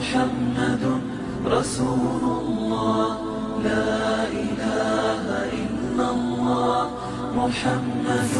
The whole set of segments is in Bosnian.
محمد رسول الله لا إله إلا الله محمد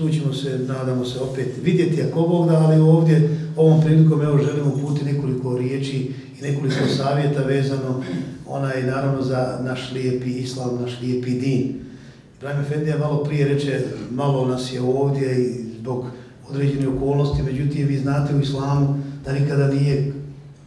tu ćemo se, nadamo se, opet vidjeti ako Bog da, ali ovdje ovom prilikom evo želimo puti nekoliko riječi i nekoliko savjeta vezano ona je naravno za naš lijepi islam, naš lijepi din. Ibrahim Efendija malo prije reče, malo nas je ovdje i zbog određene okolnosti, međutim vi znate u islamu da nikada nije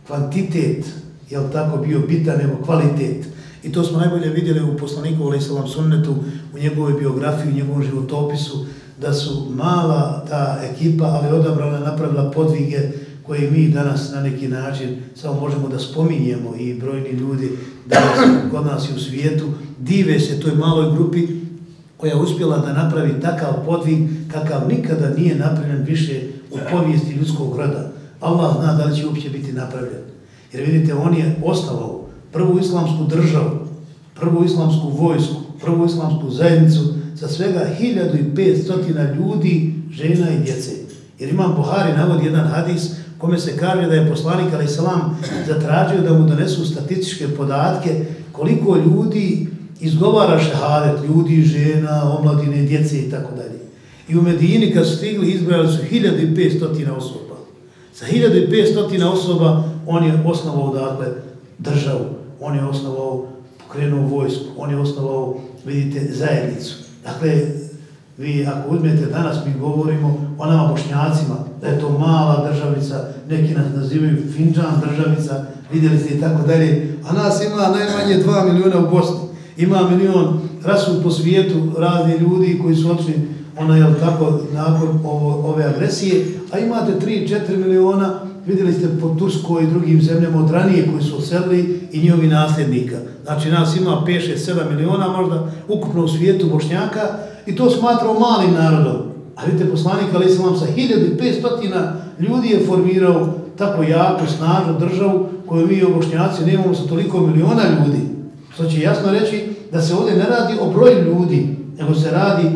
kvantitet, jel tako, bio bitan, nego kvalitet. I to smo najbolje vidjeli u poslaniku ali salam sunnetu, u njegovoj biografiji, u njegovom životopisu, da su mala ta ekipa, ali odabrana napravila podvige koje mi danas na neki način samo možemo da spominjemo i brojni ljudi danas kod nas i u svijetu dive se toj maloj grupi koja je uspjela da napravi takav podvig kakav nikada nije napravljen više u povijesti ljudskog roda. Allah zna da li će uopće biti napravljen. Jer vidite, on je ostalo prvu islamsku državu, prvu islamsku vojsku, prvu islamsku zajednicu sa svega 1500 ljudi, žena i djece. Jer imam Buhari navod jedan hadis kome se kaže da je poslanik Ali Salam zatražio da mu donesu statističke podatke koliko ljudi izgovara šehadet, ljudi, žena, omladine, djece i tako dalje. I u Medini kad su stigli izbrali su 1500 osoba. Sa 1500 osoba on je osnovao dakle državu on je osnovao, pokrenuo vojsku, on je osnovao, vidite, zajednicu. Dakle, vi ako uzmete danas, mi govorimo o nama bošnjacima, da je to mala državica, neki nas nazivaju Finđan državica, vidjeli ste i tako dalje, a nas ima najmanje 2 miliona u Bosni. Ima milion rasu po svijetu razni ljudi koji su očni, ona je tako, nakon ovo, ove agresije, a imate 3-4 miliona vidjeli ste po Turskoj i drugim zemljama od ranije koji su oselili i njihovi nasljednika. Znači nas ima 5-6-7 miliona možda ukupno u svijetu bošnjaka i to smatrao malim narodom. A vidite poslanik Ali Islam sa 1500 ljudi je formirao tako jako, snažnu državu koju mi u bošnjaci nemamo sa toliko miliona ljudi. Što će jasno reći da se ovdje ne radi o broju ljudi, nego se radi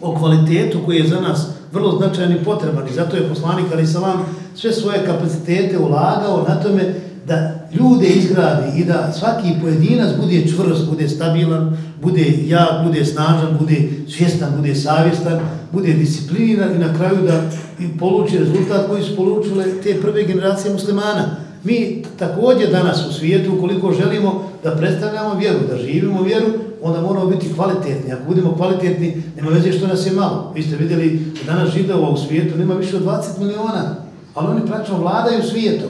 o kvalitetu koji je za nas vrlo značajan i potreban. I zato je poslanik Ali Salam sve svoje kapacitete ulagao na tome da ljude izgradi i da svaki pojedinac bude čvrst, bude stabilan, bude jak, bude snažan, bude svjestan, bude savjestan, bude discipliniran i na kraju da poluči rezultat koji su polučile te prve generacije muslimana. Mi također danas u svijetu, ukoliko želimo da predstavljamo vjeru, da živimo vjeru, onda moramo biti kvalitetni. Ako budemo kvalitetni, nema veze što nas je malo. Vi ste vidjeli da danas židova u svijetu nema više od 20 miliona, ali oni praktično vladaju svijetom.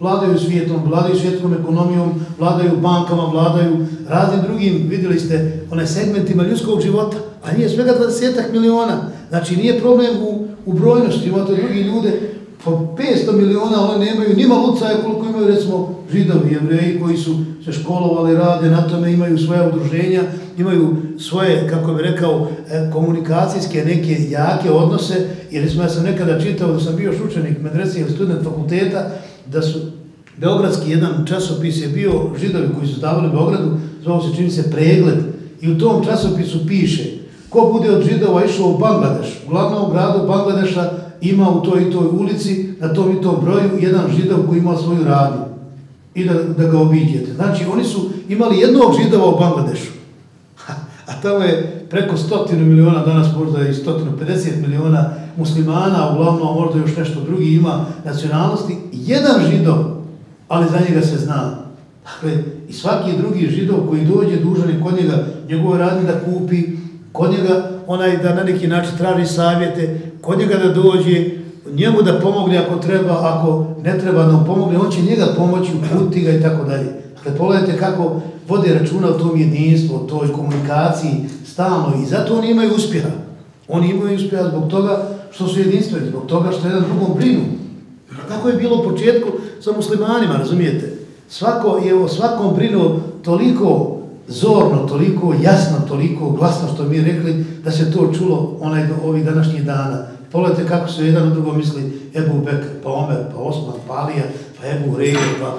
Vladaju svijetom, vladaju svjetskom ekonomijom, vladaju bankama, vladaju raznim drugim, vidjeli ste, one segmentima ljudskog života, a nije svega 20 miliona. Znači nije problem u, u brojnosti, imate drugi ljude, po 500 miliona oni nemaju nima lucaja koliko imaju recimo židovi, jevreji koji su se školovali, rade na tome, imaju svoje udruženja, imaju svoje, kako bi rekao, e, komunikacijske neke jake odnose, jer smo ja sam nekada čitao da sam bio šučenik medresi ili student fakulteta, da su Beogradski jedan časopis je bio židovi koji su davali Beogradu, zvao se čini se pregled, i u tom časopisu piše ko bude od židova išao u Bangladeš, u glavnom gradu Bangladeša ima u toj i toj ulici, na tom i tom broju, jedan židov koji ima svoju radnju i da, da ga obiđete. Znači, oni su imali jednog židova u Bangladešu, a tamo je preko stotinu miliona, danas možda i stotinu 50 miliona muslimana, uglavnom možda još nešto drugi ima nacionalnosti, jedan židov, ali za njega se zna. Dakle, i svaki drugi židov koji dođe dužan je kod njega njegove radnje da kupi, kod njega onaj da na neki način traži savjete, kod njega da dođe, njemu da pomogne ako treba, ako ne treba da pomogne, on će njega pomoći, uputi ga i tako dalje. Dakle, pogledajte kako vode računa o tom jedinstvu, o toj komunikaciji, stalno i zato oni imaju uspjeha. Oni imaju uspjeha zbog toga što su jedinstveni, zbog toga što jedan drugom brinu. Kako je bilo u početku sa muslimanima, razumijete? Svako je o svakom brinuo toliko zorno, toliko jasno, toliko glasno što mi rekli da se to čulo onaj do ovih današnjih dana. Pogledajte kako su jedan od drugom misli Ebu Bekr, pa Omer, pa Osman, pa Alija, pa Ebu Rejde, pa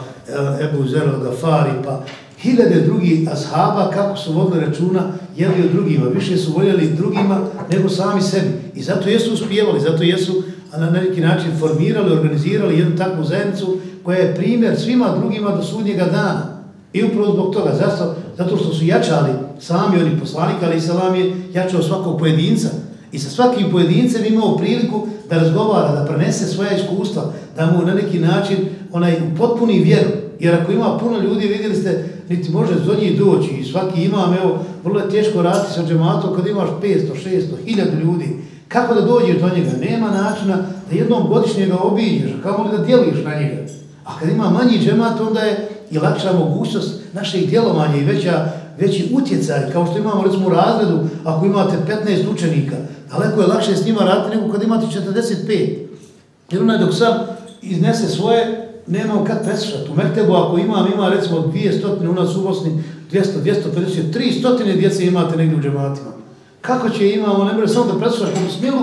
Ebu Zero, Gafari, pa hiljade drugih ashaba kako su vodili računa jedni od drugima. Više su voljeli drugima nego sami sebi. I zato jesu uspijevali, zato jesu na neki način formirali, organizirali jednu takvu zajednicu koja je primjer svima drugima do sudnjega dana. I upravo zbog toga, zato, zato što su jačali sami oni poslanika, ali Isalam je jačao svakog pojedinca. I sa svakim pojedincem imao priliku da razgovara, da prenese svoja iskustva, da mu na neki način onaj potpuni vjeru. Jer ako ima puno ljudi, vidjeli ste, niti može do njih doći i svaki imam, evo, vrlo je teško raditi sa džematom kad imaš 500, 600, 1000 ljudi. Kako da dođeš do njega? Nema načina da jednom godišnje ga obiđeš, kako li da djeliš na njega? A kad ima manji džemat, onda je i lakša mogućnost naših djelovanja i veća, veći utjecaj, kao što imamo recimo u razredu, ako imate 15 učenika, daleko je lakše s njima raditi nego kad imate 45. Jer onaj dok sam iznese svoje, nemam kad preslušati. U Mektebu ako imam, ima recimo 200, u nas u Bosni 200, 250, 300 djece imate negdje u džematima. Kako će imamo, ne može samo da preslušaš u smilu,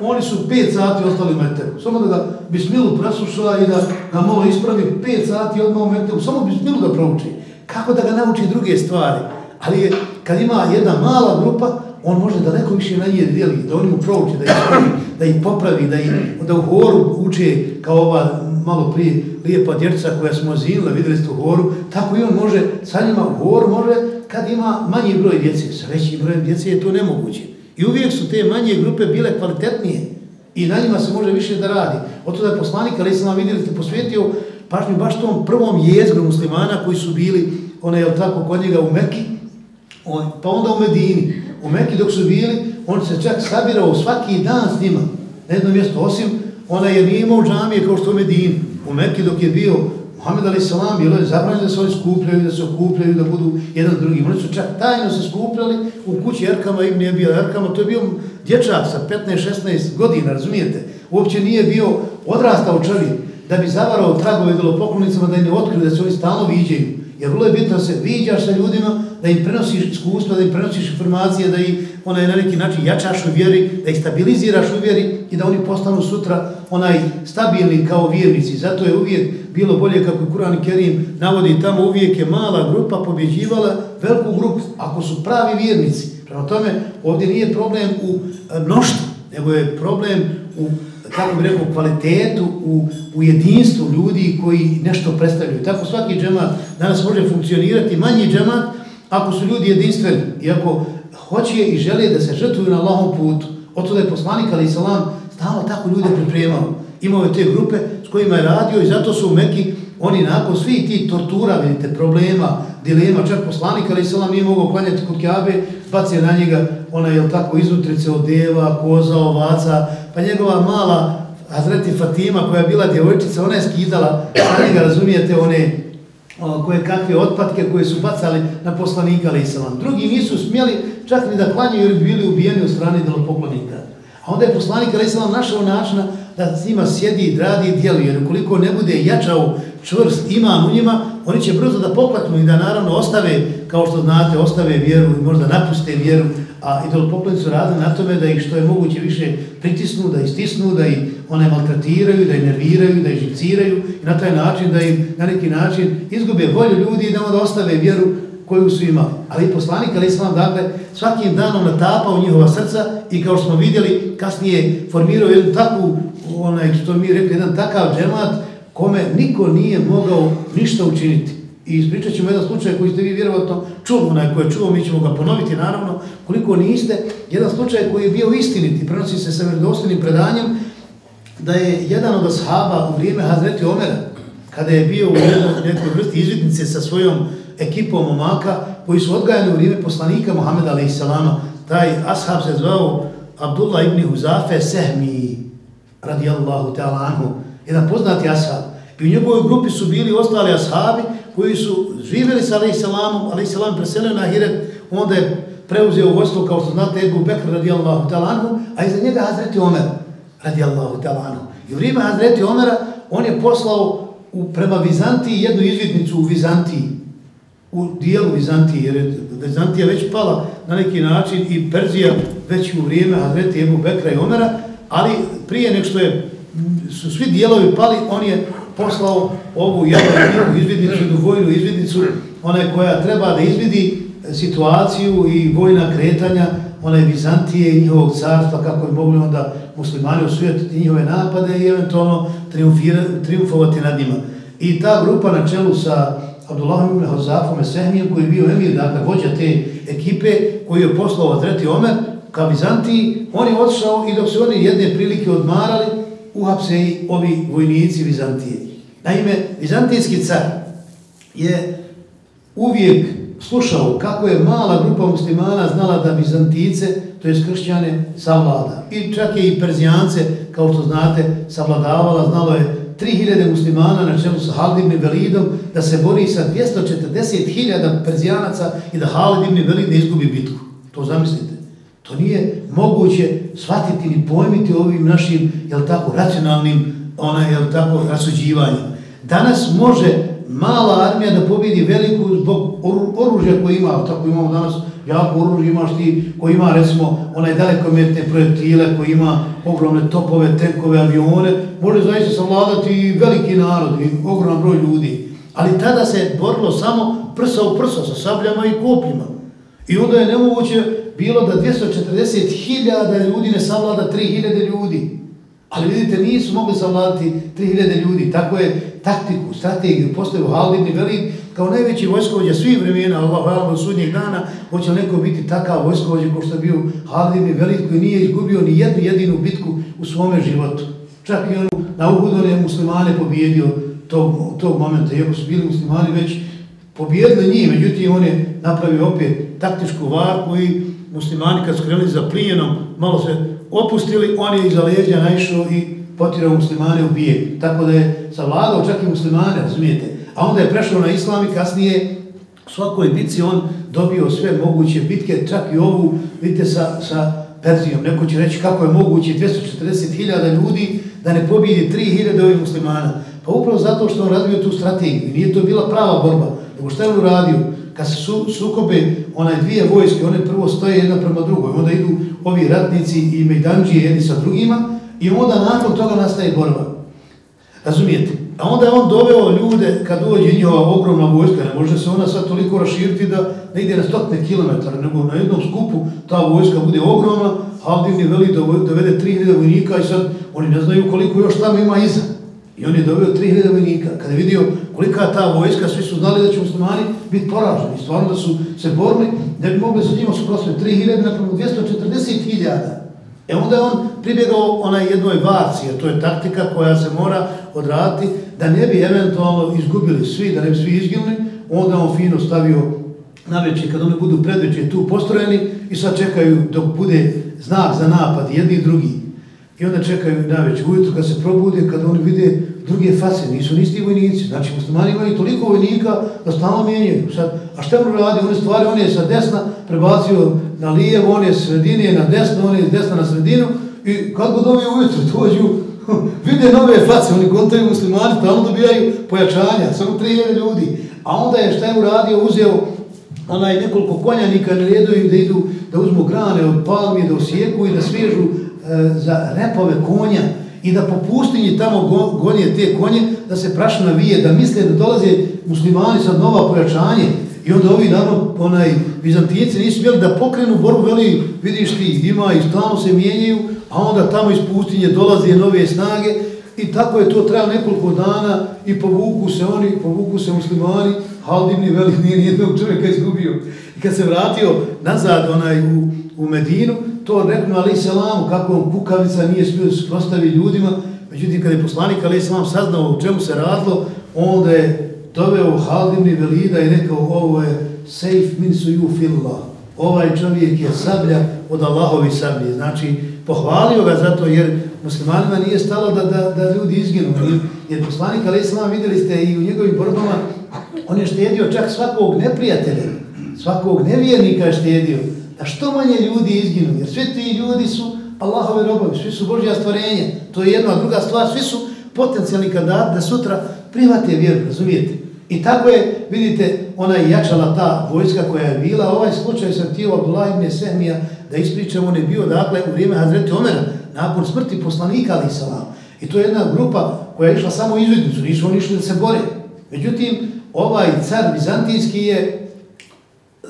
oni su 5 sati ostali u Mektebu. Samo da ga Bismilu presluša i da ga malo ispravi 5 sati odmah u Mektebu, samo Bismilu da prouči. Kako da ga nauči druge stvari? Ali je, kad ima jedna mala grupa, on može da neko više na dijeli, da oni mu prouči, da ih, pravi, da ih popravi, da, ih, da u horu uče kao ova malo prije lijepa djeca koja smo zinila, vidjeli ste u horu, tako i on može, sa njima u horu može kad ima manji broj djece, sa većim brojem djece je to nemoguće. I uvijek su te manje grupe bile kvalitetnije i na njima se može više da radi. Od toga je poslanik, ali sam vam vidjeli, ste posvetio pažnju baš tom prvom jezgru muslimana koji su bili, ona je tako kod njega u Meki, on, pa onda u Medini. U Meki dok su bili, on se čak sabirao svaki dan s njima na jedno mjesto, osim ona je nije imao džamije kao što u Medini. U Meki dok je bio Muhammed Ali Salam, bilo je zabranjeno da se oni skupljaju, da se okupljaju, da budu jedan drugi. Oni su čak tajno se skupljali u kući Erkama, im nije bio Erkama, to je bio dječak sa 15-16 godina, razumijete? Uopće nije bio odrastao čovjek da bi zavarao tragove bilo poklonicama, da im ne otkriju, da se oni stalno viđaju. Jer vrlo je bitno da se viđaš sa ljudima, da im prenosiš iskustva, da im prenosiš informacije, da ih onaj, na neki način jačaš u vjeri, da ih stabiliziraš u vjeri i da oni postanu sutra onaj stabilni kao vjernici. Zato je uvijek bilo bolje kako Kur'an Kerim navodi tamo uvijek je mala grupa pobjeđivala veliku grupu ako su pravi vjernici. Prema tome ovdje nije problem u e, mnoštvu, nego je problem u kako bi rekao, kvalitetu u, u jedinstvu ljudi koji nešto predstavljaju. Tako svaki džemat danas može funkcionirati, manji džemat, ako su ljudi jedinstveni i ako hoće i žele da se žrtvuju na Allahom putu. Od toga je poslanik, ali i salam, stalo tako ljude pripremao. Imao je te grupe s kojima je radio i zato su u Meki oni nakon svih tih tortura, vidite, problema, dilema, čak poslanik, ali i salam nije mogao klanjati kod Kjabe, bacio na njega, ona je tako izutrice od deva, koza, ovaca, pa njegova mala Hazreti Fatima koja je bila djevojčica, ona je skidala, na njega razumijete, one koje kakve otpadke koje su bacali na poslanika Lisalam. Drugi nisu smjeli čak ni da klanjaju jer bi bili ubijeni od strane delopoklonika. A onda je poslanik Lisalam našao načina da s njima sjedi, radi i djeluje. Jer ukoliko ne bude jačao čvrst iman u njima, oni će brzo da poklatnu i da naravno ostave, kao što znate, ostave vjeru i možda napuste vjeru, a idolopoklonici su radili na tome da ih što je moguće više pritisnu, da ih stisnu, da ih one maltratiraju, da ih nerviraju, da ih živciraju i na taj način da im na neki način izgube volju ljudi i da onda ostave vjeru koju su imali. Ali poslanik, ali islam, dakle, svakim danom natapa u njihova srca i kao što smo vidjeli, kasnije formirao jednu takvu, onaj, što mi rekli, jedan takav džemat kome niko nije mogao ništa učiniti. I ispričat ćemo jedan slučaj koji ste vi vjerovatno čuli, onaj koji je čuo, mi ćemo ga ponoviti naravno, koliko niste, jedan slučaj koji je bio istiniti, prenosi se sa vredostinim predanjem, da je jedan od ashaba u vrijeme Hazreti Omera, kada je bio u nekoj vrsti izvidnice sa svojom ekipom omaka, koji su odgajani u vrijeme poslanika Muhammeda a.s. taj ashab se zvao Abdullah ibn Huzafe Sehmi, radijallahu ta'ala anhu, jedan poznati ashab. I u njegovoj grupi su bili ostali ashabi koji su živjeli sa alaih salamom, alaih salam preselio na Hiret, onda je preuzeo vojstvo, kao što znate, Ebu Bekr radijallahu ta'ala a iza njega Hazreti Omer radijallahu talanu. I u vrijeme Hazreti Omera on je poslao u, prema Vizantiji jednu izvidnicu u Vizantiji, u dijelu Vizantije, jer je Vizantija već pala na neki način i Perzija već u vrijeme Hazreti Ebu Bekra i Omera, ali prije nek što je, su svi dijelovi pali, on je poslao ovu jednu izvidnicu, jednu vojnu izvidnicu, ona koja treba da izvidi situaciju i vojna kretanja one Bizantije i njihovog carstva, kako je mogli onda muslimani osvijetiti njihove napade i eventualno triumfovati nad njima. I ta grupa na čelu sa Abdullahom ibn Hozafom Esehmijem, koji je bio emir, dakle, vođa te ekipe, koji je poslao Adreti Omer ka Bizantiji, on je odšao i dok se oni jedne prilike odmarali, uhapse i ovi vojnici Vizantije. Naime, Vizantijski car je uvijek slušao kako je mala grupa muslimana znala da Bizantice, to je skršćane, savlada. I čak je i Perzijance, kao što znate, savladavala, znalo je 3000 muslimana na čelu sa Halid ibn Velidom da se bori sa 240.000 Perzijanaca i da Halid ibn Velid ne izgubi bitku. To zamislite. To nije moguće shvatiti ni pojmiti ovim našim, jel tako, racionalnim, ona, jel tako, rasuđivanjem. Danas može mala armija da pobjedi veliku zbog oružja koje ima, tako imamo danas jako oružje, imaš ti koji ima recimo onaj dalekometne projektile, koji ima ogromne topove, tenkove, avione, može zaista savladati veliki narod i ogroman broj ljudi. Ali tada se borilo samo prsa u prsa sa sabljama i kopljima. I onda je nemoguće bilo da 240.000 ljudi ne savlada 3.000 ljudi. Ali vidite, nisu mogli savladati 3000 ljudi. Tako je taktiku, strategiju postavio Halid ibn Velid kao najveći vojskovođa svih vremena, Allah hvala od sudnjeg dana, hoće li neko biti takav vojskovođa kao što je bio Halid ibn Velid koji nije izgubio ni jednu jedinu bitku u svome životu. Čak i on na Uhudu je muslimane pobjedio tog, tog momenta, iako su bili muslimani već pobjedili njih, međutim on je napravio opet taktičku varku i muslimani kad su krenuli za plijenom, malo se opustili, on je iza leđa naišao i potirao muslimane u bijeg. Tako da je savladao čak i muslimane, razumijete. A onda je prešao na islam i kasnije u svakoj bitci on dobio sve moguće bitke, čak i ovu, vidite, sa, sa Perzijom. Neko će reći kako je moguće 240.000 ljudi da ne pobijedi 3.000 ovih muslimana. Pa upravo zato što on razvio tu strategiju. Nije to bila prava borba. Nego što je on uradio? Kad se su, sukobe onaj dvije vojske, one prvo stoje jedna prema drugoj, onda idu ovi ratnici i mejdanđije jedni sa drugima i onda nakon toga nastaje borba. Razumijete? A onda je on doveo ljude, kad dođe njihova ogromna vojska, ne može se ona sad toliko raširiti da ne ide na stotne kilometara, nego na jednom skupu ta vojska bude ogromna, Haldin je veli dovede 3000 vojnika i sad oni ne znaju koliko još tamo ima iza. I on je dobio 3000 vojnika. Kada je vidio kolika ta vojska, svi su znali da će muslimani biti poraženi. Stvarno da su se borili, ne bi mogli sa njima suprostaviti 3000 napravo 240.000. E onda je on pribjegao onaj jednoj varci, jer to je taktika koja se mora odraditi da ne bi eventualno izgubili svi, da ne bi svi izginuli, Onda on fino stavio na večer, kad oni budu predveće tu postrojeni i sad čekaju dok bude znak za napad jedni i drugi. I onda čekaju na već ujutru kad se probude, kad oni vide druge face, nisu nisti vojnici. Znači, muslimani imaju toliko vojnika da stalno mijenjaju. Sad, a šta mu radi? One stvari, on je sa desna prebacio na lijevo, on je sredine na desno, on je desna na sredinu. I kad god ovi ujutru dođu, vide nove face, oni kontaju muslimani, stalno dobijaju pojačanja, samo 3000 ljudi. A onda je šta je uradio, uzeo onaj nekoliko konjanika na redu da idu, da uzmu grane od palmi, da osijeku i da svježu E, za repove konja i da po pustinji tamo gonje te konje, da se prašna vije, da misle da dolaze muslimani sa nova pojačanje i onda ovi naravno, onaj, vizantijeci nisu bjeli da pokrenu borbu, veli, vidiš ti, ima i stalno se mijenjaju, a onda tamo iz pustinje dolaze nove snage i tako je to trajalo nekoliko dana i povuku se oni, povuku se muslimani, Haldibni veli nije nijednog čovjeka izgubio. I kad se vratio nazad onaj u, u Medinu, to reknu ali selam, kako on kukavica nije smio prostavi ljudima, međutim kada je poslanik ali selam saznao u čemu se radilo, onda je doveo Haldimni velida i rekao ovo je safe min su ju fillah. ovaj čovjek je sablja od Allahovi sablje. Znači, pohvalio ga zato jer muslimanima nije stalo da, da, da ljudi izginu. Jer poslanik Ali selam vidjeli ste i u njegovim borbama, on je štedio čak svakog neprijatelja, svakog nevjernika je štedio. Da što manje ljudi izginu, jer svi ti ljudi su Allahove robovi, svi su Božja stvorenje, To je jedna druga stvar, svi su potencijalni kandidat da sutra prihvate vjeru, razumijete? I tako je, vidite, ona je jačala ta vojska koja je bila. Ovaj slučaj sam tijelo Abdullah ibn Sehmija da ispričam, on je bio dakle u vrijeme Hazreti Omera, nakon smrti poslanika ali salam. I to je jedna grupa koja je išla samo u izvidnicu, nisu oni išli da se bore. Međutim, ovaj car Bizantijski je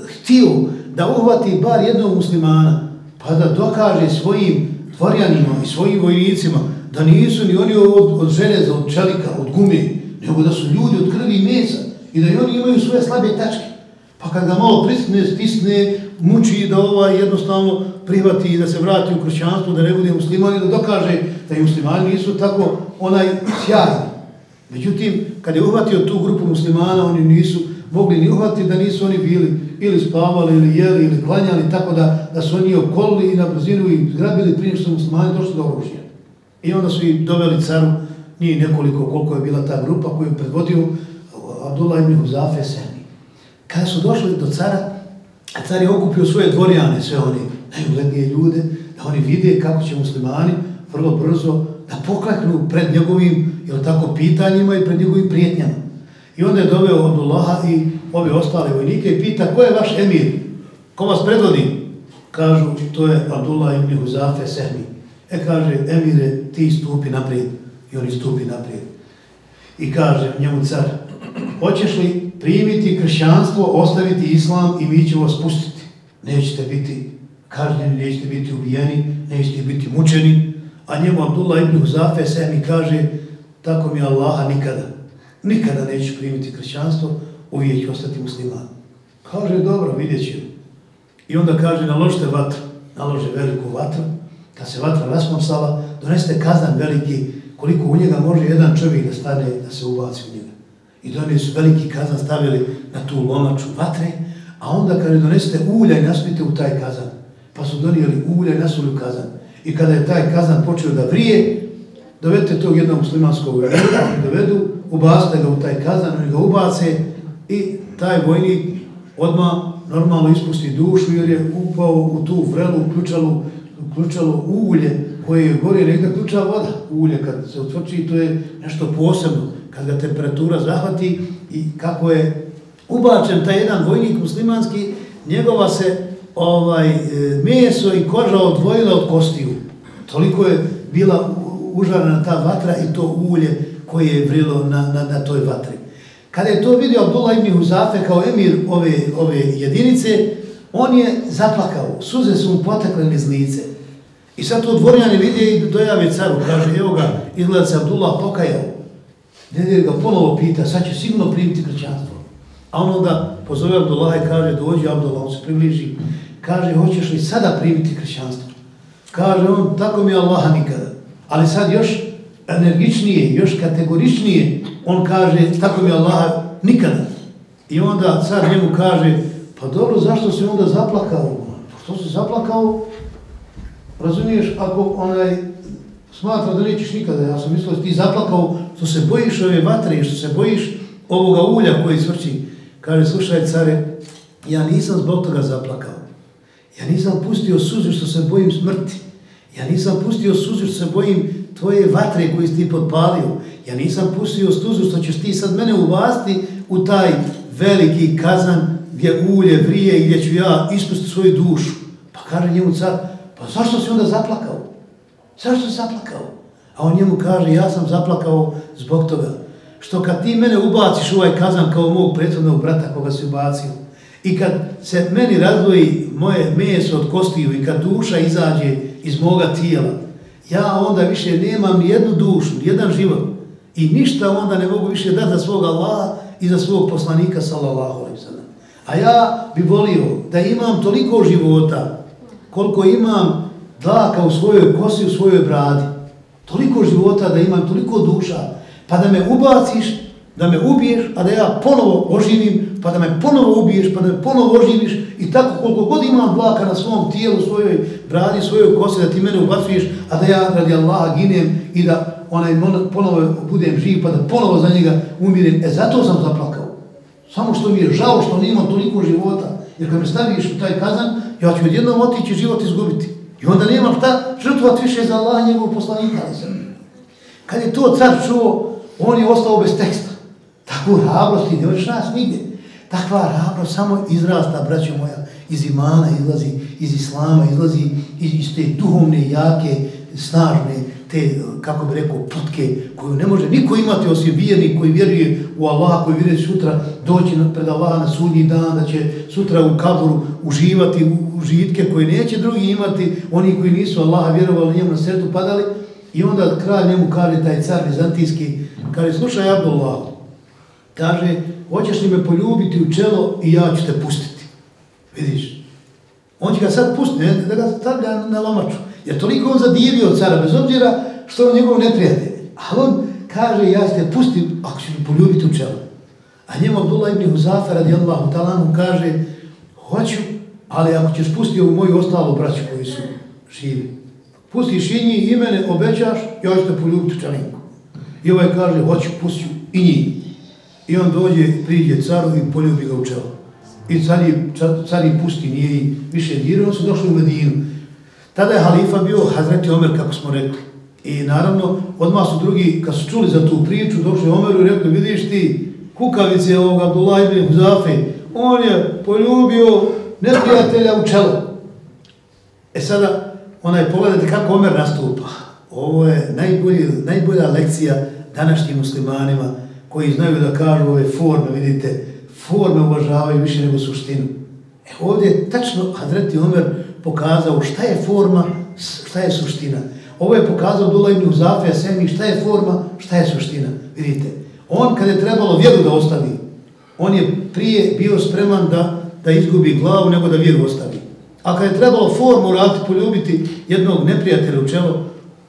htio da uhvati bar jednog muslimana, pa da dokaže svojim tvorjanima i svojim vojnicima da nisu ni oni od, od željeza, od čelika, od gume, nego da su ljudi od krvi i mesa i da i oni imaju svoje slabe tačke. Pa kad ga malo priskne, stisne, muči da ovaj jednostavno prihvati i da se vrati u kršćanstvo, da ne bude musliman i da dokaže da i muslimani nisu tako onaj sjajni. Međutim, kad je uhvatio tu grupu muslimana, oni nisu mogli ni uhvatiti da nisu oni bili ili spavali, ili jeli, ili klanjali, tako da, da su oni okolili i na brzinu i zgrabili prije što muslimani došli do oružja. I onda su ih doveli caru, nije nekoliko koliko je bila ta grupa koju je predvodio Abdullah ibn Huzafe Seni. Kada su došli do cara, a car je okupio svoje dvorjane, sve oni najuglednije ljude, da oni vide kako će muslimani vrlo brzo da pokleknu pred njegovim jel tako, pitanjima i pred njegovim prijetnjama. I onda je doveo Abdullaha i ove ostale vojnike i pita ko je vaš emir, ko vas predvodi? Kažu, to je Abdullah ibn Huzafe Sehmi. E kaže, emire, ti stupi naprijed. I oni stupi naprijed. I kaže njemu car, hoćeš li primiti kršćanstvo, ostaviti islam i mi ćemo vas pustiti. Nećete biti kažnjeni, nećete biti ubijeni, nećete biti mučeni. A njemu Abdullah ibn Huzafe Sehmi kaže, tako mi Allaha nikada nikada neću primiti kršćanstvo, uvijek će ostati musliman. Kaže, dobro, vidjet ću. I onda kaže, naložite vatru, nalože veliku vatru, kad se vatra raspomsala, donesete kazan veliki, koliko u njega može jedan čovjek da stane, da se ubaci u njega. I donijeli su veliki kazan, stavili na tu lomaču vatre, a onda kaže, donesete ulja i naspite u taj kazan. Pa su donijeli ulja i nasuli u kazan. I kada je taj kazan počeo da vrije, dovedete tog jednog muslimanskog vjerovnika, dovedu, ubacite ga u taj kazan, oni ga ubace i taj vojnik odmah normalno ispusti dušu jer je upao u tu vrelu, ključalu, ključalo ulje koje je gore nekda ključa voda. Ulje kad se otvrči, to je nešto posebno. Kad ga temperatura zahvati i kako je ubačen taj jedan vojnik muslimanski, njegova se ovaj e, meso i koža odvojila od kostiju. Toliko je bila užarana ta vatra i to ulje koje je vrilo na, na, na toj vatri. Kada je to vidio Abdullah ibn Huzafe kao emir ove, ove jedinice, on je zaplakao, suze su mu potekle iz lice. I sad to dvorjani vidi i dojave caru, kaže, evo ga, izgleda se Abdullah pokajao. Dede ga ponovo pita, sad će sigurno primiti krćanstvo. A on onda pozove Abdullah i kaže, dođi Abdullah, on se približi. Kaže, hoćeš li sada primiti kršćanstvo? Kaže on, tako mi je Allaha nikada. Ali sad još energičnije, još kategoričnije, on kaže, tako mi Allah nikada. I onda car njemu kaže, pa dobro, zašto si onda zaplakao? Pa što si zaplakao? Razumiješ, ako onaj smatra da nećeš nikada, ja sam mislio da ti zaplakao, što se bojiš ove vatre, što se bojiš ovoga ulja koji svrči. Kaže, slušaj care, ja nisam zbog toga zaplakao. Ja nisam pustio suzu što se bojim smrti. Ja nisam pustio suzu što se bojim tvoje vatre koju si ti podpalio. Ja nisam pustio stuzu što ćeš ti sad mene uvasti u taj veliki kazan gdje ulje vrije i gdje ću ja ispustiti svoju dušu. Pa kaže njemu car, pa zašto si onda zaplakao? Zašto si zaplakao? A on njemu kaže, ja sam zaplakao zbog toga. Što kad ti mene ubaciš u ovaj kazan kao mog prethodnog brata koga si ubacio, i kad se meni razvoji moje meso od kostiju i kad duša izađe iz moga tijela, ja onda više nemam ni jednu dušu, ni jedan život i ništa onda ne mogu više dati za svog Allaha i za svog poslanika sallallahu alaihi sallam. A ja bi volio da imam toliko života koliko imam dlaka u svojoj kosi, u svojoj bradi. Toliko života da imam, toliko duša, pa da me ubaciš, da me ubiješ, a da ja ponovo oživim, pa da me ponovo ubiješ, pa da me ponovo oživiš i tako koliko god imam vlaka na svom tijelu, svojoj bradi, svojoj kosi, da ti mene ubacuješ, a da ja radi Allaha ginem i da onaj ponovo budem živ, pa da ponovo za njega umirem. E zato sam zaplakao. Samo što mi je žao što nimam toliko života. Jer kad me staviš u taj kazan, ja ću odjednom otići život izgubiti. I onda nemam šta žrtvovat više za Allah njegovog poslanika. Kad je to car čuo, on je ostao bez teksta. Takvu hrabrost ne već nas nigdje. Takva hrabrost samo izrasta, braćo moja, iz imana izlazi, iz islama izlazi, iz, iz te duhovne, jake, snažne, te, kako bi rekao, putke koju ne može niko imati osim vjernik koji vjeruje u Allah, koji vjeruje sutra doći pred Allah na sudnji dan, da će sutra u kaburu uživati u žitke koje neće drugi imati, oni koji nisu Allaha vjerovali, njemu na sretu padali, i onda kralj njemu kaže, taj car vizantijski, kaže, slušaj Abdullah, kaže, hoćeš li me poljubiti u čelo i ja ću te pustiti. Vidiš? On će ga sad pustiti, ne, da ga stavlja na lomaču. Jer toliko on zadivio cara, bez obzira što on njegov neprijatelj. A on kaže, ja ću te pustiti ako ću me poljubiti u čelo. A njemu Abdullah ibn Huzafa radi Allahu talanu kaže, hoću, ali ako ćeš pustiti ovu moju ostalu braću koji su živi, pustiš i njih i mene, obećaš, ja ću te poljubiti u čelinku. I ovaj kaže, hoću, pustiu i njih. I on dođe, priđe caru i poljubi ga u čelo. I car je, car je pusti, nije i više dirao, se došli u Medinu. Tada je halifa bio Hazreti Omer, kako smo rekli. I naravno, odmah su drugi, kad su čuli za tu priču, došli Omeru i rekli, vidiš ti, kukavice ovog Abdullah ibn Huzafe, on je poljubio neprijatelja u čelo. E sada, onaj, pogledajte kako Omer nastupa. Ovo je najbolji, najbolja lekcija današnjim muslimanima koji znaju da kažu ove forme, vidite, forme uvažavaju više nego suštinu. E ovdje je tačno Hadreti Omer pokazao šta je forma, šta je suština. Ovo je pokazao Dula ibn Uzafija Semi šta je forma, šta je suština. Vidite, on kad je trebalo vjeru da ostavi, on je prije bio spreman da, da izgubi glavu nego da vjeru ostavi. A kad je trebalo formu raditi, poljubiti jednog neprijatelja u čelo,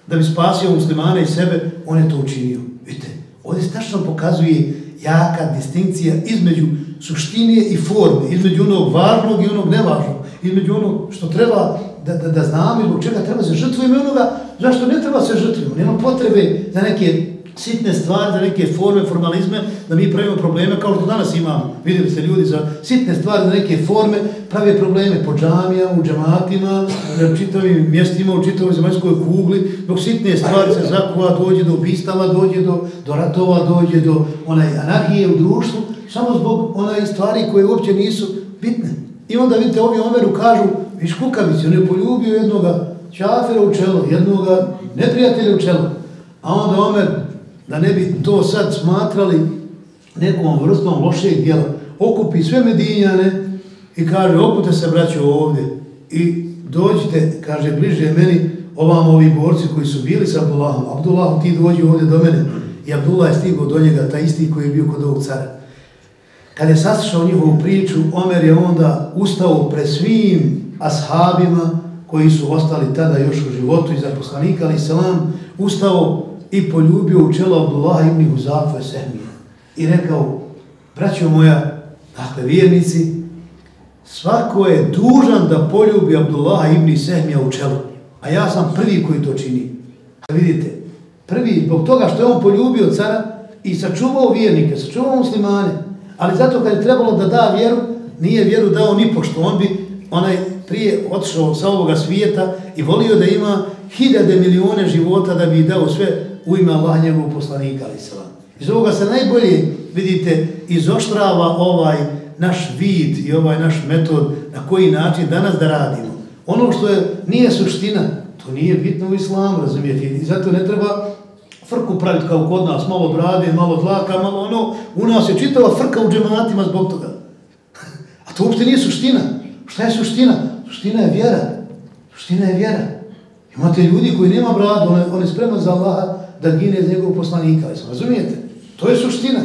da bi spasio muslimane i sebe, on je to učinio. Vidite, ovdje se tačno pokazuje jaka distinkcija između suštine i forme, između onog važnog i onog nevažnog, između onog što treba da, da, da znamo i zbog čega treba se žrtvujemo i onoga zašto ne treba se žrtvujemo. Nema potrebe za neke sitne stvari, za neke forme, formalizme, da mi pravimo probleme kao što danas imamo. Vidjeli se ljudi za sitne stvari, za neke forme, prave probleme po džamijama, u džamatima, na čitavim mjestima, u čitavoj zemaljskoj kugli, dok sitne stvari se zakuva, dođe do ubistava, dođe do, do ratova, dođe do onaj anarhije u društvu, samo zbog onaj stvari koje uopće nisu bitne. I onda vidite, ovi Omeru kažu, viš kukavici, on je poljubio jednoga čafira u čelo, jednoga neprijatelja u čelo. A onda Omer da ne bi to sad smatrali nekom vrstom lošeg djela, okupi sve medinjane i kaže, okute se braćo ovdje i dođite, kaže, bliže meni ovam ovi borci koji su bili sa Abdullahom. Abdullah, ti dođi ovdje do mene. I Abdullah je stigao do njega, taj isti koji je bio kod ovog cara. Kad je saslušao njihovu priču, Omer je onda ustao pre svim ashabima koji su ostali tada još u životu i za poslanika, ali selam, ustao i poljubio u čelo Abdullah ibn Huzafa Sehmija i rekao, braćo moja, dakle, vjernici, svako je dužan da poljubi Abdullah ibn Sehmija u čelo, a ja sam prvi koji to čini. Vidite, prvi, zbog toga što je on poljubio cara i sačuvao vjernike, sačuvao muslimane, ali zato kad je trebalo da da vjeru, nije vjeru dao ni pošto, on bi onaj prije otišao sa ovoga svijeta i volio da ima hiljade milione života da bi dao sve u ime Allah njegovog poslanika, ali se vam. Iz ovoga se najbolje, vidite, izoštrava ovaj naš vid i ovaj naš metod na koji način danas da radimo. Ono što je, nije suština, to nije bitno u islamu, razumijete, i zato ne treba frku praviti kao kod nas, malo brade, malo dlaka, malo ono, u nas je čitava frka u džematima zbog toga. A to uopšte nije suština. Šta je suština? Suština je vjera. Suština je vjera. Imate ljudi koji nema bradu, on on je spreman za Allaha, da gine iz njegovog poslanika. Razumijete? To je suština.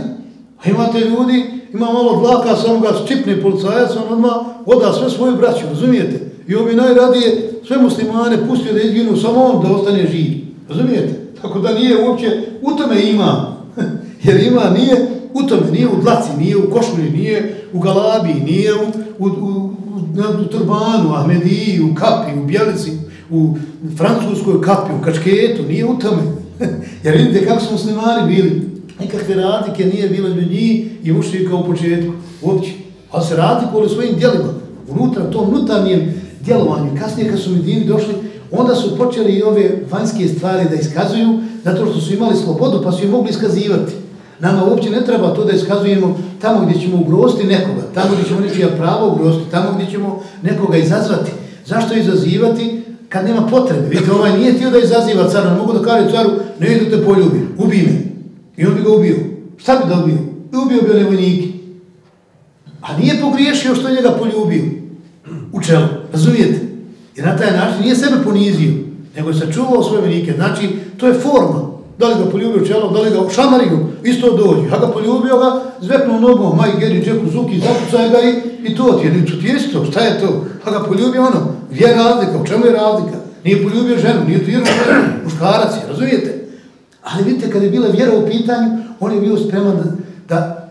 A imate ljudi, ima malo vlaka, samo ga čipne policajac, on odmah oda sve svoju braću. Razumijete? I on bi najradije sve muslimane pustio da izginu, samo on da ostane živ. Razumijete? Tako da nije uopće, u tome ima. Jer ima nije u tome, nije u dlaci, nije u košulji, nije u galabi, nije u, u, u, u, u turbanu, Ahmediji, u kapi, u bjelici, u francuskoj kapi, u kačketu, nije u tome. Jer vidite kako smo muslimani bili, nikakve radike nije bilo među njih i mušika u početku, uopće. Ali se radikovali svojim djelima, unutra, tom unutarnjem djelovanju. Kasnije kad su Medini došli, onda su počeli i ove vanjske stvari da iskazuju, zato što su imali slobodu pa su je mogli iskazivati. Nama uopće ne treba to da iskazujemo tamo gdje ćemo ugroziti nekoga, tamo gdje ćemo nečija pravo ugroziti, tamo gdje ćemo nekoga izazvati. Zašto izazivati kad nema potrebe? Vidite, ovaj nije tio da izaziva cara, ne mogu da kaže caru, ne da te poljubi, ubi me. I on bi ga ubio. Šta bi da ubio? Ubio bi one vojnike. A nije pogriješio što je njega poljubio u čelu. Razumijete? I na taj način nije sebe ponizio, nego je sačuvao svoje vojnike. Znači, to je forma. Da li ga poljubio u čelo, da li ga šamario, isto dođe. A ga poljubio ga, zveknuo nogom, maj, geri, džeku, zuki, zapucaj ga i, i to ti je. Niču ti isto, šta je to? Pa ga poljubi ono, gdje je razlika, u čemu je razlika? Nije poljubio ženu, nije vjerno ženu, muškarac je, razumijete? Ali vidite, kada je bila vjera u pitanju, on je bio spreman da, da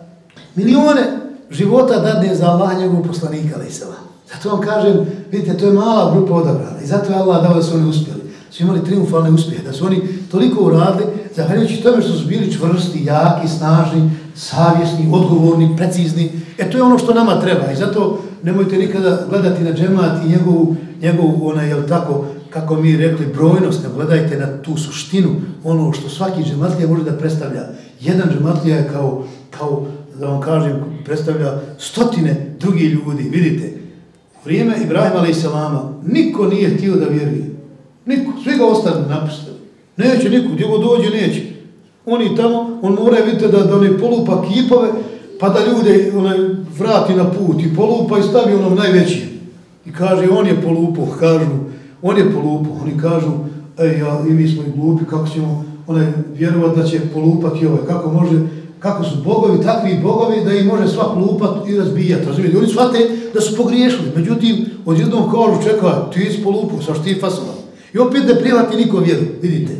milione života dadne za Allah njegovog poslanika, ali se Zato vam kažem, vidite, to je mala grupa odabrana i zato je Allah dao da su oni uspjeli. Su imali triumfalne uspjehe, da su oni toliko uradili, zahvaljujući tome što su bili čvrsti, jaki, snažni, savjesni, odgovorni, precizni. E to je ono što nama treba i zato nemojte nikada gledati na džemat i njegovu, njegovu onaj, jel tako, kako mi rekli, brojnost, ne gledajte na tu suštinu, ono što svaki džematlija može da predstavlja. Jedan džematlija je kao, kao, da vam kažem, predstavlja stotine drugih ljudi, vidite, u vrijeme Ibrahima a.s. niko nije htio da vjeruje. Niko, svi ga ostane napustili. Neće niko, gdje go dođe, neće. Oni tamo, on mora vidite da, da ne polupa kipove, pa da ljude onaj, vrati na put i polupa i stavi onom najvećim. I kaže, on je polupo, kažu, on je polupo. Oni kažu, ej, ja, i mi smo i glupi, kako ćemo onaj, vjerovat da će polupati ovaj, kako može, kako su bogovi, takvi bogovi, da ih može svak lupat i razbijati. Razumijete, oni shvate da su pogriješili. Međutim, odjednom kažu, čeka, ti si polupo, sa ti fasova. I opet ne prihvati niko vjeru, vidite.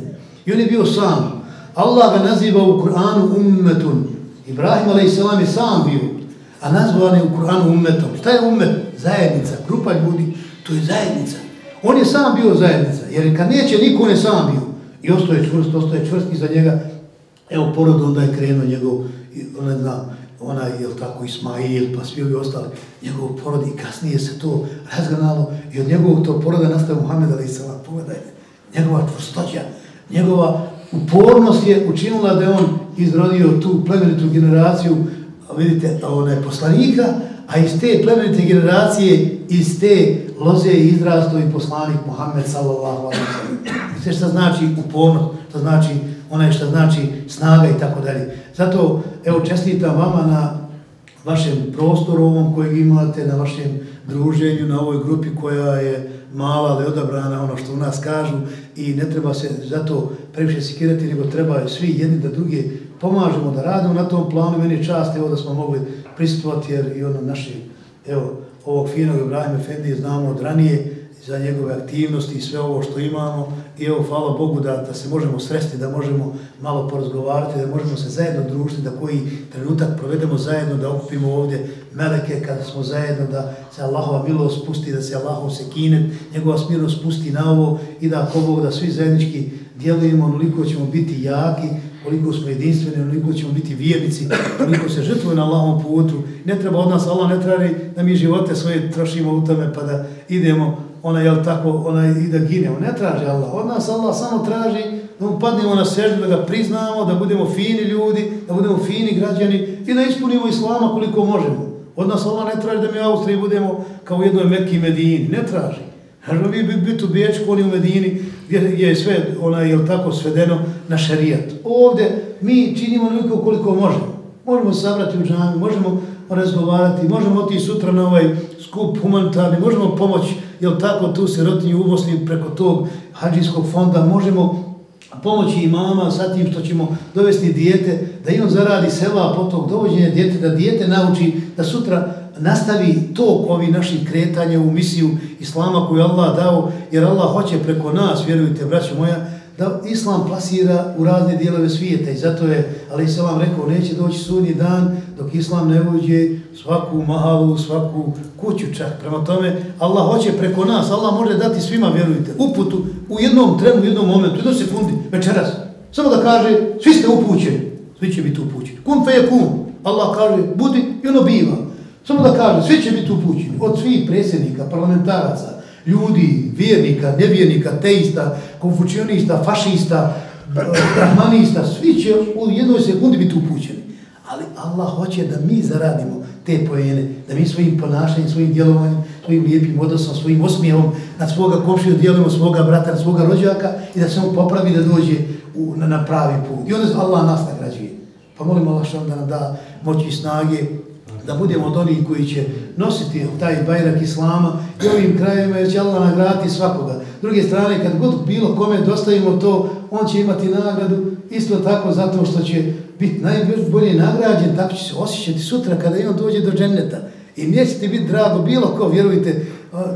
I on je bio sam. Allah ga naziva u Kur'anu ummetun. Ibrahim a.s. je sam bio, a nazvan je u Kur'anu ummetom. Šta je ummet? Zajednica, grupa ljudi, to je zajednica. On je sam bio zajednica, jer kad neće, niko ne sam bio. I ostaje čvrst, ostaje čvrst iza njega. Evo, porod onda je krenuo njegov, ne znam, ona je, tako, Ismail, pa svi ovi ostali, njegov porod i kasnije se to razgranalo i od njegovog to poroda nastaje Muhammed Ali Salam, pogledajte, njegova čvrstoća, njegova upornost je učinila da je on izrodio tu plemenitu generaciju, vidite, onaj poslanika, a iz te plemenite generacije, iz te loze je izrasto i poslanik Muhammed sallallahu alaihi wa sallam. Sve što znači upornost, to znači onaj što znači snaga i tako dalje. Zato, evo, čestitam vama na vašem prostoru ovom kojeg imate, na vašem druženju, na ovoj grupi koja je mala, ali odabrana, ono što u nas kažu, i ne treba se zato previše sikirati, nego treba svi jedni da druge pomažemo da radimo na tom planu. Meni je čast, evo, da smo mogli pristupati jer i ono naši, evo, ovog finog Ibrahima Efendije znamo od ranije, za njegove aktivnosti i sve ovo što imamo i evo, hvala Bogu da, da se možemo sresti, da možemo malo porazgovarati, da možemo se zajedno družiti, da koji trenutak provedemo zajedno, da okupimo ovdje meleke kada smo zajedno, da se Allahova milost spusti, da se Allahov se kine, njegova smilost spusti na ovo i da ako Bog da svi zajednički djelujemo, onoliko ćemo biti jaki, koliko smo jedinstveni, onoliko ćemo biti vjernici, koliko se žrtvuju na Allahom putu. Ne treba od nas, Allah ne traži da mi živote svoje trošimo u tome pa da idemo ona je tako, ona i da ginemo. Ne traži Allah. Od nas Allah samo traži da mu padnemo na seždu, da ga priznamo, da budemo fini ljudi, da budemo fini građani i da ispunimo islama koliko možemo. Od nas Allah ne traži da mi u Austriji budemo kao u jednoj Mekki Medini. Ne traži. Kažemo vi biti u Biječku, oni u Medini, gdje je sve, ona je tako svedeno na šarijat. Ovdje mi činimo neliko koliko možemo. Možemo sabrati u džami, možemo razgovarati, možemo otići sutra na ovaj skup humanitarni, možemo pomoći jel tako, tu sirotinju u Bosni preko tog hađijskog fonda, možemo pomoći imama sa tim što ćemo dovesti dijete, da i on zaradi sela a potom dovođenja dijete, da dijete nauči da sutra nastavi tok ovi naših kretanja u misiju Islama koju Allah dao, jer Allah hoće preko nas, vjerujte, braćo moja, da islam plasira u razne dijelove svijeta i zato je, ali se vam rekao, neće doći sudnji dan dok islam ne uđe svaku mahalu, svaku kuću čak. Prema tome, Allah hoće preko nas, Allah može dati svima, vjerujte, uputu u jednom trenu, u jednom momentu, u jednom sekundi, večeras. Samo da kaže, svi ste upućeni, svi će biti upućeni. Kun fe je kun, Allah kaže, budi i ono biva. Samo da kaže, svi će biti upućeni, od svih predsjednika, parlamentaraca, ljudi, vjernika, nevjernika, teista, konfučionista, fašista, brahmanista, svi će u jednoj sekundi biti upućeni. Ali Allah hoće da mi zaradimo te pojene, da mi svojim ponašanjem, svojim djelovanjem, svojim lijepim odnosom, svojim osmijehom na svoga komšiju dijelimo svoga brata, na svoga rođaka i da se on popravi da dođe u, na, na pravi put. I onda Allah nas nagrađuje. Pa molim Allah što da nam da moći i snage da budemo od onih koji će nositi taj bajrak Islama i ovim krajima jer će Allah nagraditi svakoga. S druge strane, kad god bilo kome dostavimo to, on će imati nagradu isto tako zato što će biti najbolje nagrađen, tako će se osjećati sutra kada on dođe do dženeta. I nećete biti drago bilo ko, vjerujte,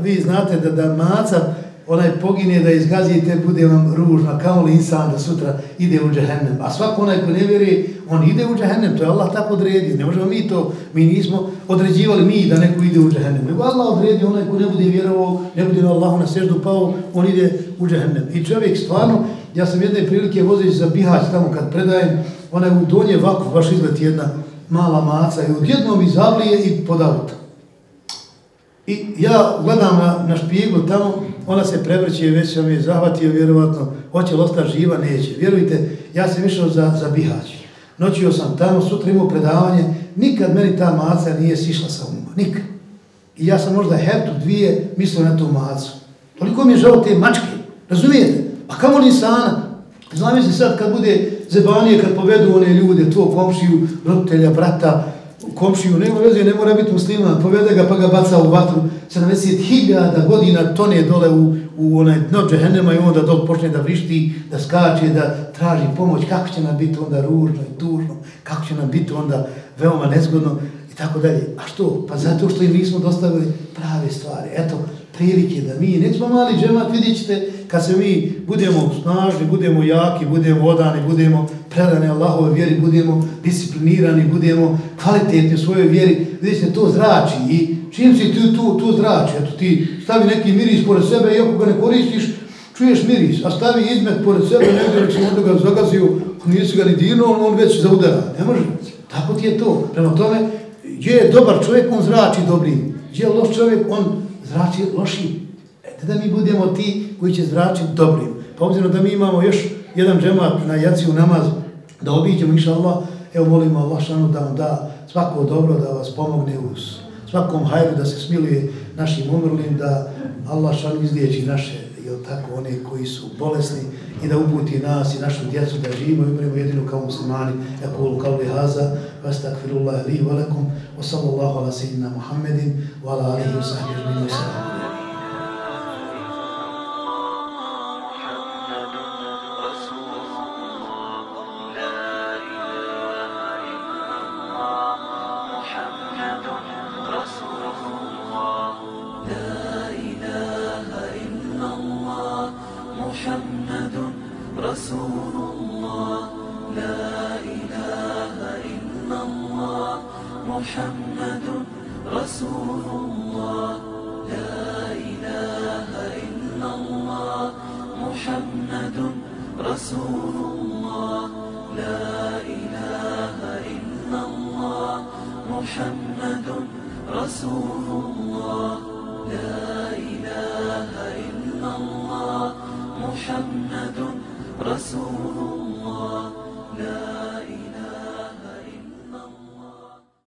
vi znate da, da maca onaj pogine da izgazite, bude vam ružna, kao li insan da sutra ide u džahennem. A svako onaj ko ne vjeri, on ide u džahennem, to je Allah tako odredio. Ne možemo mi to, mi nismo određivali mi da neko ide u džahennem. Nego Allah odredio onaj ko ne bude vjerovao, ne bude na Allahu na seždu pao, on ide u džahennem. I čovjek stvarno, ja sam jedne prilike vozeći za bihać tamo kad predajem, onaj u donje vaku, baš izleti jedna mala maca i odjednom izavlije i pod auto. I ja gledam na, na špijegu tamo, ona se prevrće, već sam je zahvatio, vjerovatno, hoće li ostati živa, neće. Vjerujte, ja sam išao za, za Bihać. Noćio sam tamo, sutra imao predavanje, nikad meni ta maca nije sišla sa uma, nikad. I ja sam možda hertu dvije mislio na tu macu. Toliko mi je žao te mačke, razumijete? Pa kamo li sana? Zamisli sad kad bude zebanije, kad povedu one ljude, tvoj komšiju, roditelja, brata, komšiju, nema veze, ne mora biti musliman, povede ga pa ga baca u vatru, 70.000 godina tone dole u, u onaj dno džehennema i onda dol počne da vrišti, da skače, da traži pomoć, kako će nam biti onda ružno i tužno, kako će nam biti onda veoma nezgodno i tako dalje. A što? Pa zato što im nismo dostavili prave stvari. Eto, prilike da mi, nećemo mali džemat, vidjet ćete, kad se mi budemo snažni, budemo jaki, budemo odani, budemo predani Allahove vjeri, budemo disciplinirani, budemo kvalitetni u svojoj vjeri, vidjet ćete, to zrači i čim si tu, tu, tu zrači, eto ti stavi neki miris pored sebe i ako ga ne koristiš, čuješ miris, a stavi izmet pored sebe, negdje nek si onda ga zagazio, nisi ga ni dirnuo, on već zaudara, ne može, tako ti je to, prema tome, gdje je dobar čovjek, on zrači dobri, gdje je loš čovjek, on zrači loši. Ete da mi budemo ti koji će zračiti dobrim. Pa obzirom da mi imamo još jedan džemat na jaciju namaz, da obiđemo, inša Allah, evo molimo Allah šanu da vam da svako dobro, da vas pomogne u svakom hajru, da se smiluje našim umrlim, da Allah šanu izliječi naše, tako, one koji su bolesni i da uputi nas i našu djecu da živimo i umremo jedino kao muslimani. Ja kulu kao li haza, vas takfirullah li valekum, wa sallallahu ala sejidina Muhammedin, wa ala alihi wa sahbihi wa sallam.